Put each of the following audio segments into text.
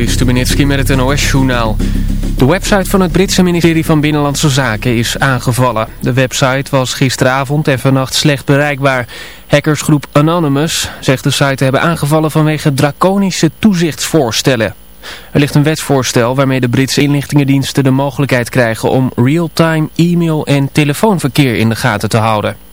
Joris met het NOS-journaal. De website van het Britse ministerie van Binnenlandse Zaken is aangevallen. De website was gisteravond en vannacht slecht bereikbaar. Hackersgroep Anonymous zegt de site te hebben aangevallen vanwege draconische toezichtsvoorstellen. Er ligt een wetsvoorstel waarmee de Britse inlichtingendiensten de mogelijkheid krijgen om real-time e-mail en telefoonverkeer in de gaten te houden.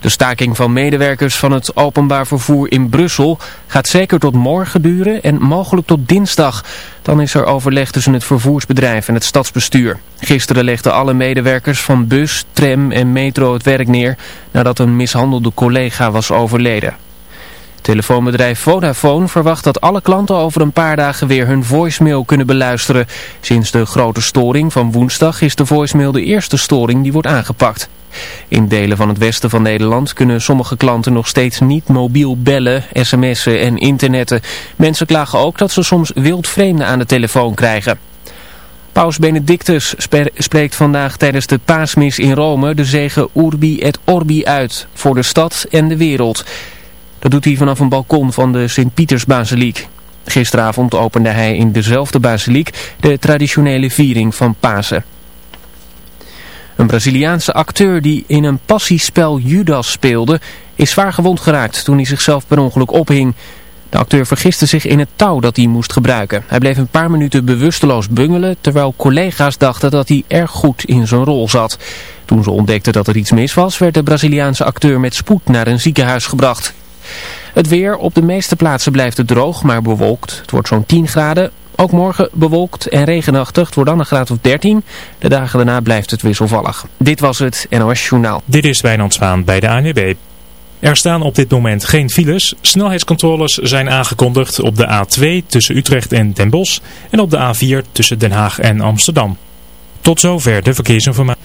De staking van medewerkers van het openbaar vervoer in Brussel gaat zeker tot morgen duren en mogelijk tot dinsdag. Dan is er overleg tussen het vervoersbedrijf en het stadsbestuur. Gisteren legden alle medewerkers van bus, tram en metro het werk neer nadat een mishandelde collega was overleden. Telefoonbedrijf Vodafone verwacht dat alle klanten over een paar dagen weer hun voicemail kunnen beluisteren. Sinds de grote storing van woensdag is de voicemail de eerste storing die wordt aangepakt. In delen van het westen van Nederland kunnen sommige klanten nog steeds niet mobiel bellen, sms'en en internetten. Mensen klagen ook dat ze soms wildvreemden aan de telefoon krijgen. Paus Benedictus spreekt vandaag tijdens de paasmis in Rome de zegen Urbi et Orbi uit voor de stad en de wereld. Dat doet hij vanaf een balkon van de Sint-Pietersbasiliek. Gisteravond opende hij in dezelfde basiliek de traditionele viering van Pasen. Een Braziliaanse acteur die in een passiespel Judas speelde is zwaar gewond geraakt toen hij zichzelf per ongeluk ophing. De acteur vergiste zich in het touw dat hij moest gebruiken. Hij bleef een paar minuten bewusteloos bungelen terwijl collega's dachten dat hij erg goed in zijn rol zat. Toen ze ontdekten dat er iets mis was werd de Braziliaanse acteur met spoed naar een ziekenhuis gebracht. Het weer op de meeste plaatsen blijft het droog maar bewolkt. Het wordt zo'n 10 graden. Ook morgen bewolkt en regenachtig. Het wordt dan een graad of 13. De dagen daarna blijft het wisselvallig. Dit was het NOS Journaal. Dit is Wijnand Zwaan bij de ANWB. Er staan op dit moment geen files. Snelheidscontroles zijn aangekondigd op de A2 tussen Utrecht en Den Bosch. En op de A4 tussen Den Haag en Amsterdam. Tot zover de verkeersinformatie.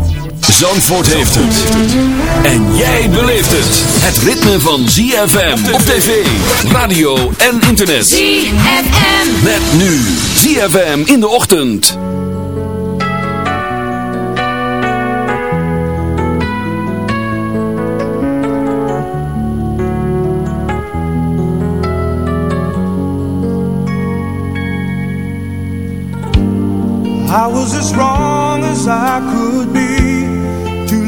Zandvoort heeft het. En jij beleeft het. Het ritme van ZFM op tv, radio en internet. ZFM. Met nu ZFM in de ochtend. I was as wrong as I could be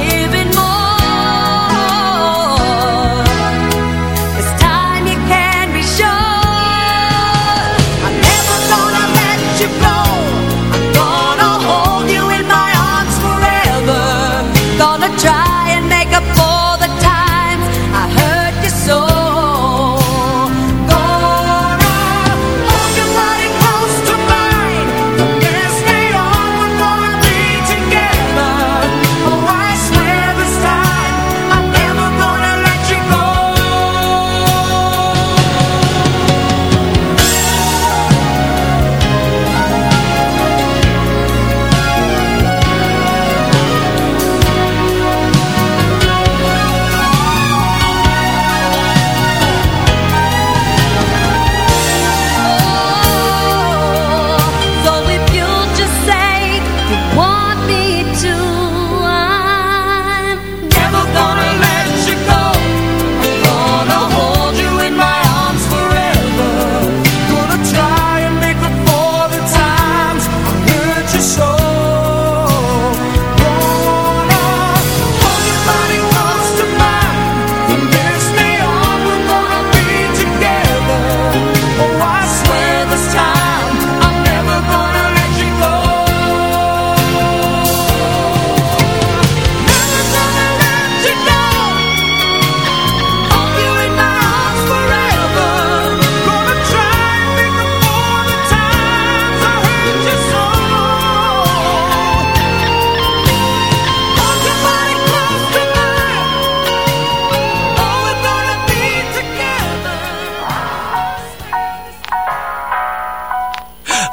Myself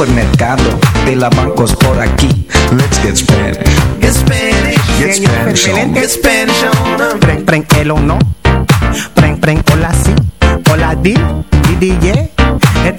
Supermercado de la bancos por aquí. Let's get Spanish. Get Spanish. Get Spanish on. Get Spanish on. Preng, preng, el o no. Preng, preng, hola si. Hola di.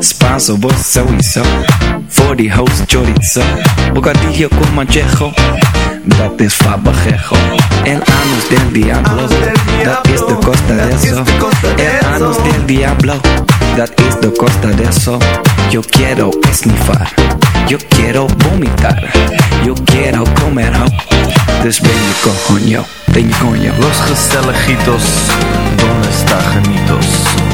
Spanso, vos sowieso. Voor die host chorizo. Bocadillo con manchejo. Dat is fabajejo. El anus del diablo. Dat is de costa de eso. El anus del diablo. Dat is de costa de eso. Yo quiero esnifar. Yo quiero vomitar. Yo quiero comer ho. Dus ben je coño. Ben je coño. Los Gestelejitos, ¿dónde está Janitos?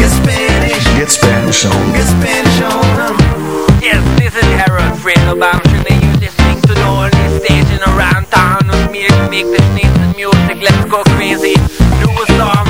Get Spanish. Get Spanish on. Get Spanish on 'em. Yes, this is Harold Fredo Bamshin and you're listening to the only station around town with me to make the sneeze music. Let's go crazy. Do a song.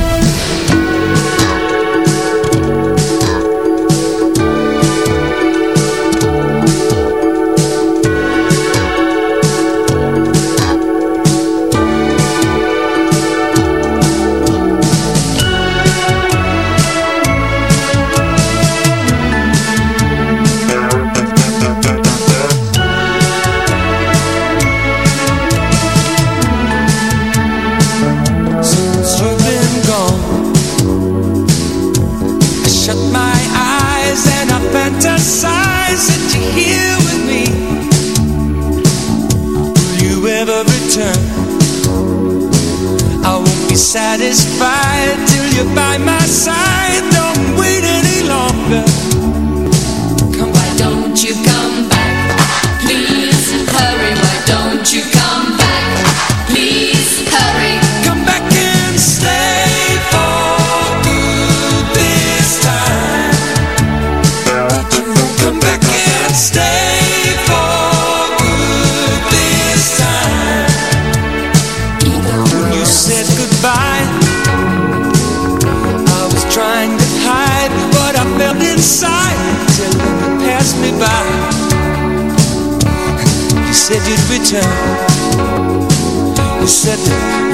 You said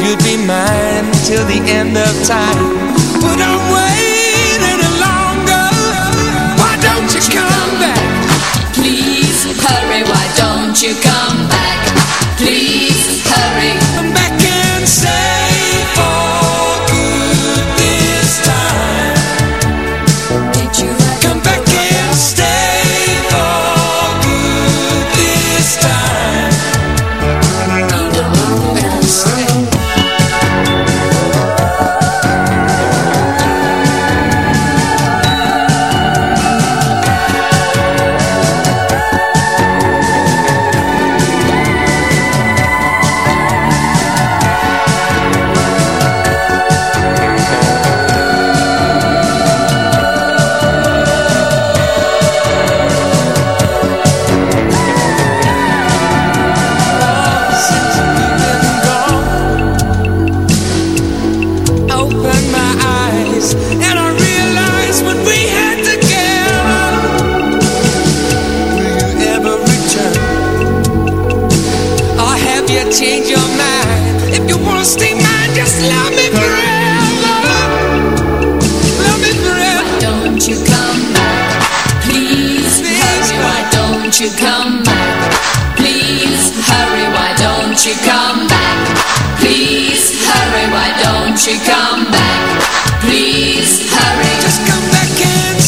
you'd be mine till the end of time. You wanna stay mad? Just love me forever. Love me forever. Don't you come back? Please hurry. Why don't you come back? Please hurry, why don't you come back? Please hurry, why don't you come back? Please hurry. Just come back and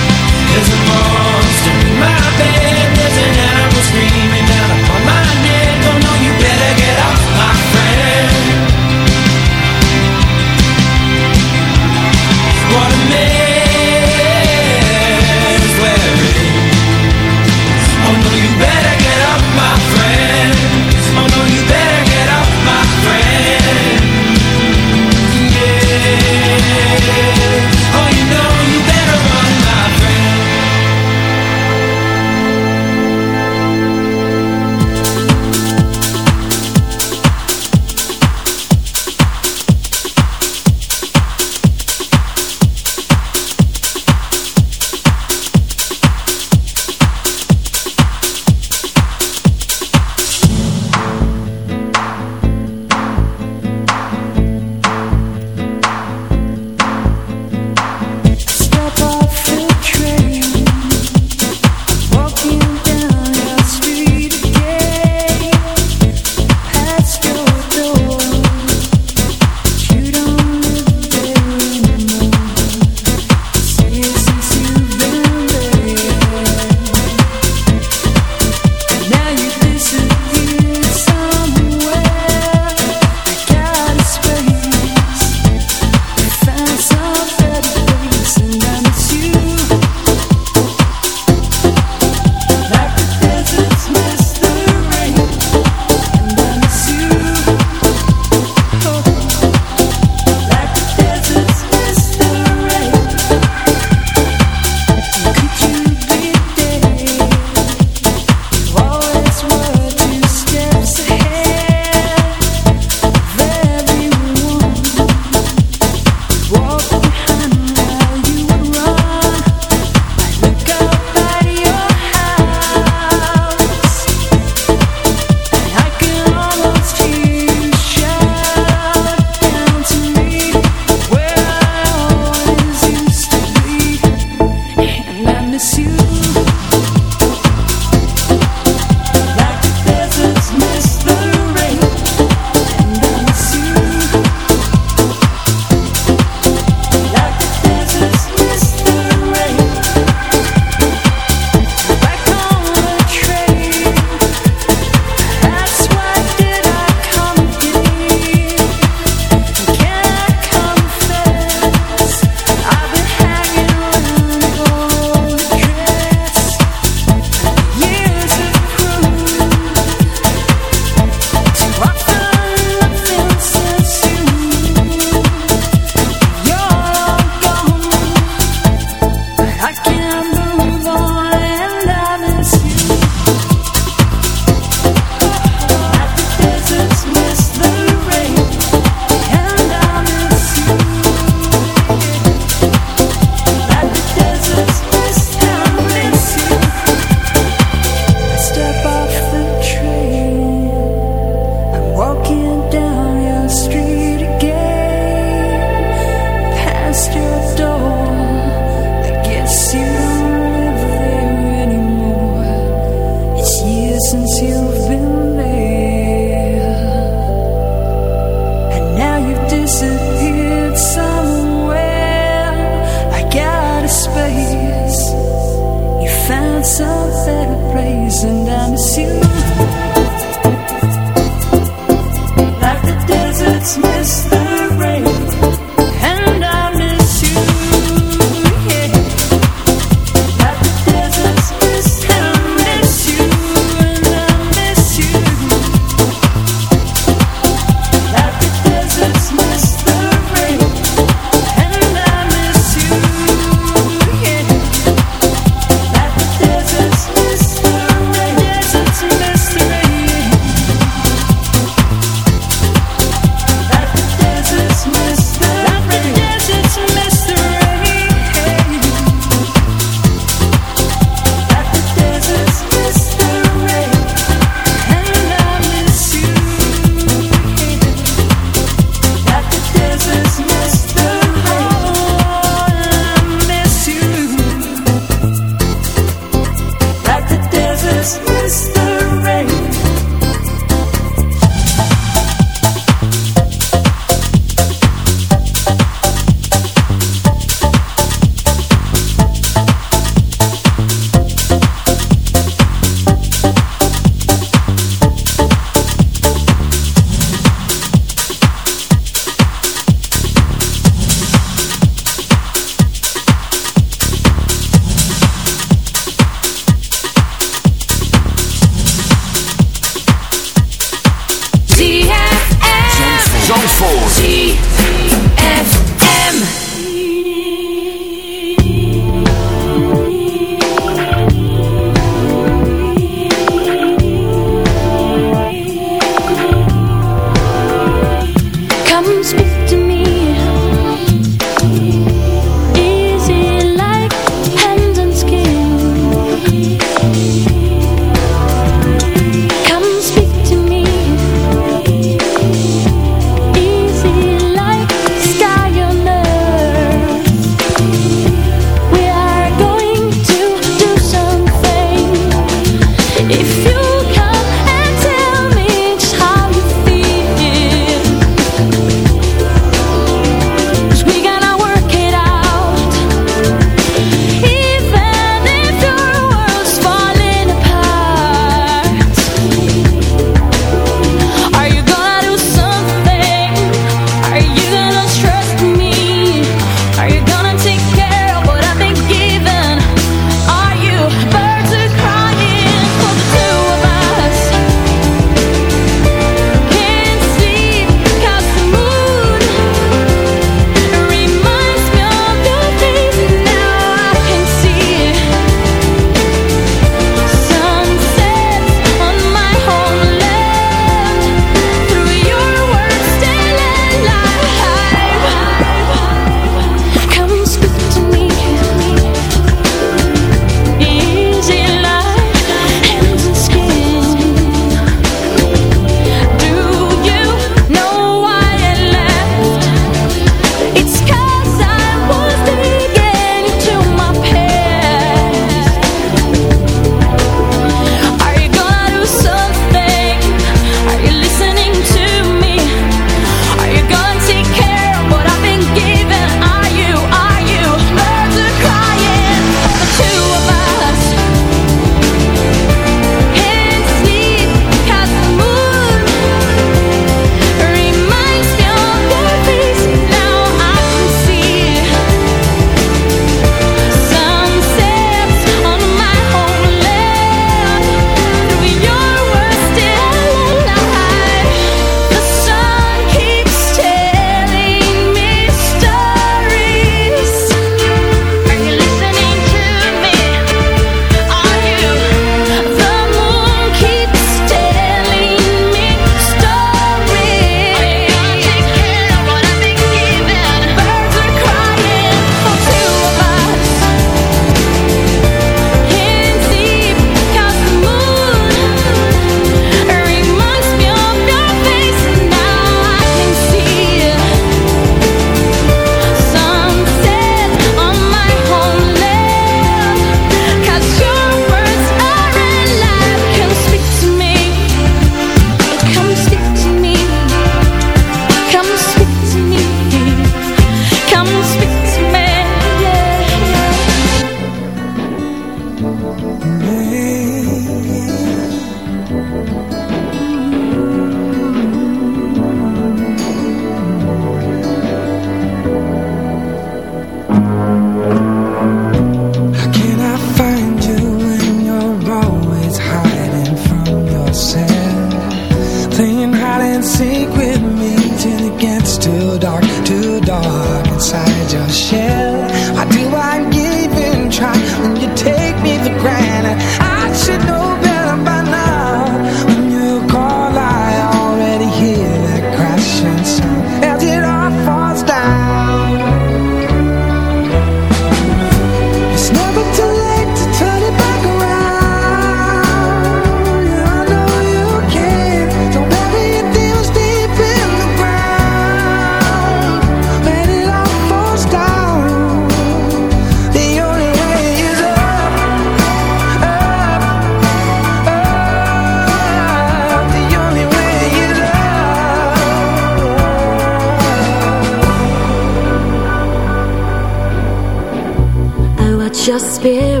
spirit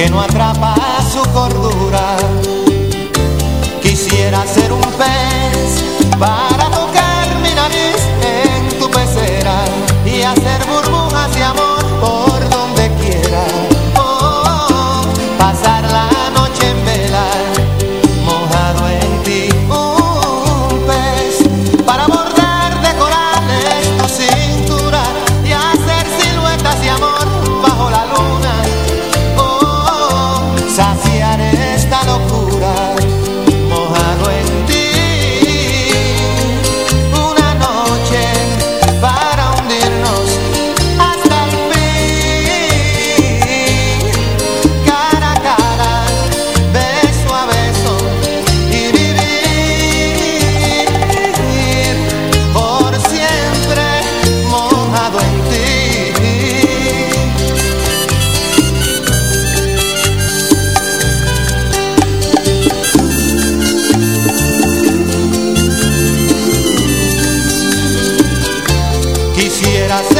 que no atrapa será.